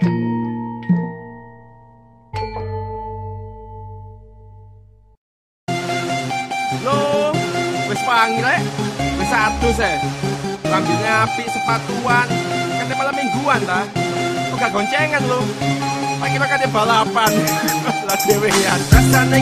Lo, wis panggil rek. Wis adus e. Rambutnya api sepatuan. Kate malam mingguan ta. Kok gak goncengan lo. Tak kira kate balapan. Lah dhewean. Rasane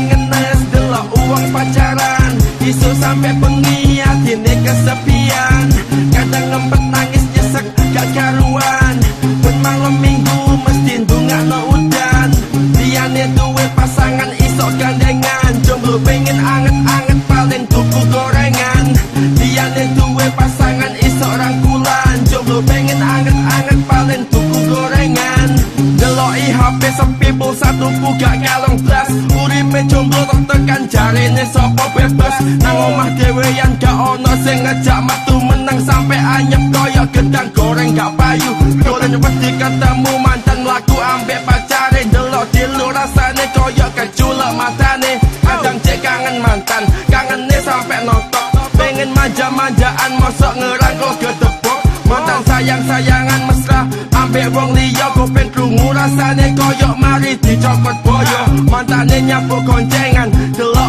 pasangan iso rangkulan Jomblo pengen anget-anget paling tuku gorengan. Deloki HP sepi pulsa tuku gak kalong blas. Uripe jomblo tertekan jarine sopo bebas. Nang omah dhewean gak ono sing ngejak metu menang. Sampe anyep koyo gedang goreng gak payu. Dolen wedi ketemu mantan laku ambek pacare. Delok dilu rasane koyo keculek matane. Kadang cek kangen mantan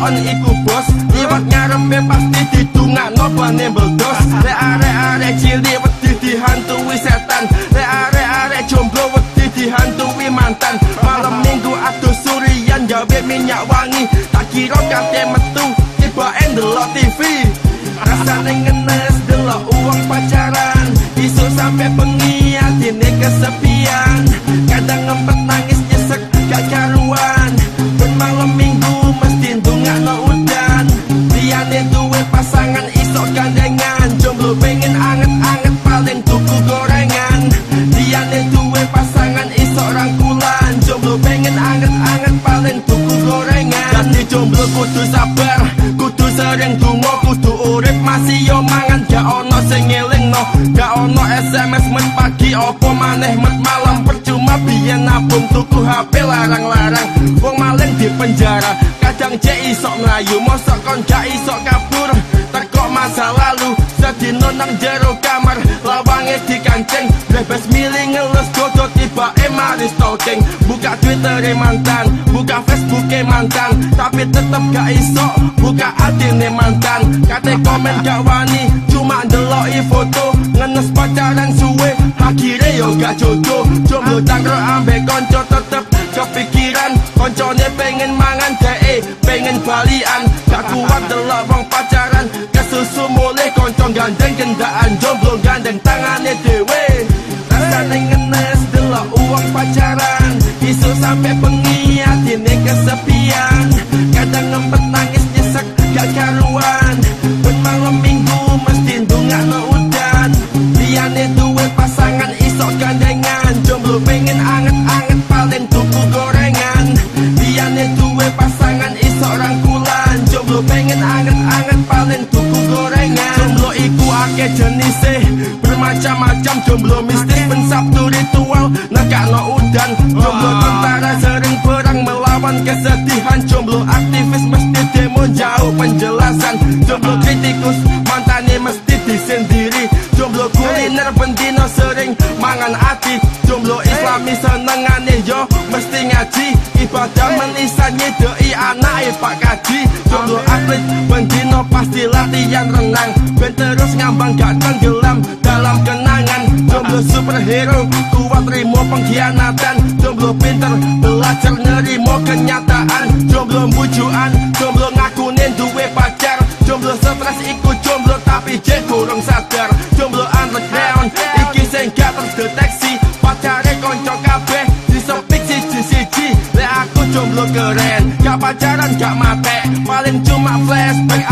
delokon iku bos Liwat ngarepe pasti ditungakno bane meledos Rek arek-arek cilik wedi dihantui setan Rek arek-arek jomblo wedi dihantui mantan. Malam minggu aduh surian gawe minyak wangi Tak kira kate Jomblo pengen anget-anget paling tuku gorengan. Dadi jomblo kudu sabar Kudu sering dungo kudu urip. Masih yo mangan Gak ono sing ngelingno. Gak ono SMS men pagi opo maneh met malam. Percuma biyen nabung tuku HP larang-larang. Wong maling di penjara Kadang cek isok melayu Mosok kon gak isok kabur Terkok masa lalu. Sedino nang jero kamar Lawange di kancing. Bebas milih ngelus dodo tiba emari stalking. Buka Twitter mantan. Buka Facebook mantan. Tapi tetep gak isok Buka adine mantan. Kate komen gak wani. Cuma ndeloi foto. Ngenes pacaran suwe. Akhirnya yo gak jodoh. Jomblo cangkro ambek konco tetep kepikiran. Koncone pengen mangan dee Pengen balian. Gak kuat delok wong pacaran. Kesusu mulai konco gandeng kendaan Jomblo gandeng tangane dewe Isu sampe bengi atine kesepian. Kadang ngempet paling tuku gorengan. Jomblo iku ake jenise Bermacam-macam jomblo mistis. Ben sabtu ritual nekakno udan. Jomblo tentara sering perang melawan kesedihan. Jomblo aktivis mesti demo jauh penjelasan. Jomblo kritikus mantane mesti disendiri. Jomblo kuliner bendino sering mangan ati. Jomblo islami senengane yo mesti ngaji. Ibadah menisan nyedoi anake pak kaji. Jomblo atlet bendino pasti latihan renang Ben terus ngambang gak tenggelam. Dalam kenangan Jomblo superhero kuat rimo pengkhianatan. Jomblo pinter belajar nerimo kenyataan. Jomblo bujuan Jomblo ngakunin duwe pacar. Jomblo stres ikut jomblo tapi jek kurang sadar. Jomblo underground iki sing gak terdeteksi Pacare konco kabeh disepik siji-siji Lek aku jomblo keren Gak pacaran gak mate. Paling cuma flashback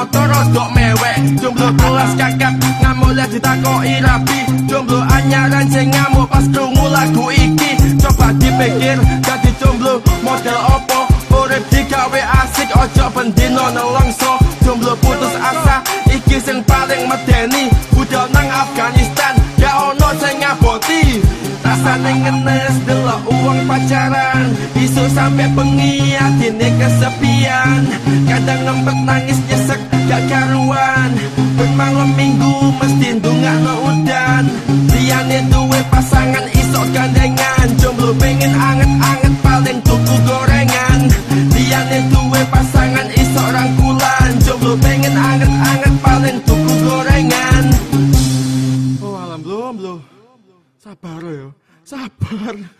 motor rodok mewek Jomblo kelas kakak ngamuk liat ditakoki rapi. Jomblo anyaran sing ngamuk pas krungu lagu iki. Coba dipikir jadi jomblo model opo Urip digawe asik ojo bendino nelongso. Jomblo putus asa iki sing paling medeni. Budal nang Afghanistan gak ono sing ngaboti. Rasane ngenes kalau uang pacaran bisu sampai bengi hati kesepian. Kadang ngempet nangis nyesek gak karuan. Bermalam minggu mesti ndungak no udan. Dia duwe pasangan iso gandengan. Jomblo pengen anget-anget paling tuku gorengan. Dia duwe pasangan iso rangkulan. Jomblo pengen anget-anget paling tuku gorengan. Oh alam belum belum. Sabar loh, yo Sabar.